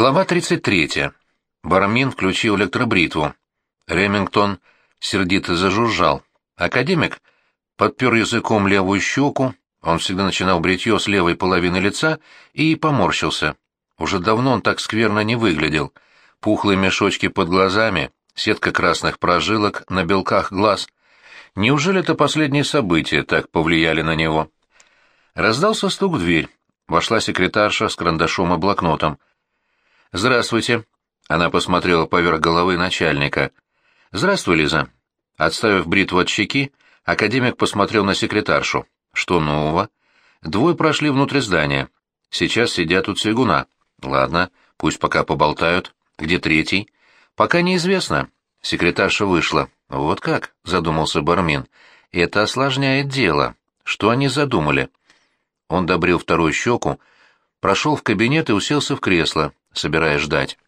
Глава 33. Бармин включил электробритву. Ремингтон сердито зажужжал. Академик подпер языком левую щеку, он всегда начинал бритье с левой половины лица, и поморщился. Уже давно он так скверно не выглядел. Пухлые мешочки под глазами, сетка красных прожилок на белках глаз. Неужели это последние события так повлияли на него? Раздался стук в дверь. Вошла секретарша с карандашом и блокнотом. «Здравствуйте». Она посмотрела поверх головы начальника. «Здравствуй, Лиза». Отставив бритву от щеки, академик посмотрел на секретаршу. «Что нового?» «Двое прошли внутрь здания. Сейчас сидят у цвигуна». «Ладно, пусть пока поболтают. Где третий?» «Пока неизвестно». Секретарша вышла. «Вот как?» — задумался Бармин. «Это осложняет дело. Что они задумали?» Он добрил вторую щеку, прошел в кабинет и уселся в кресло, собираясь ждать.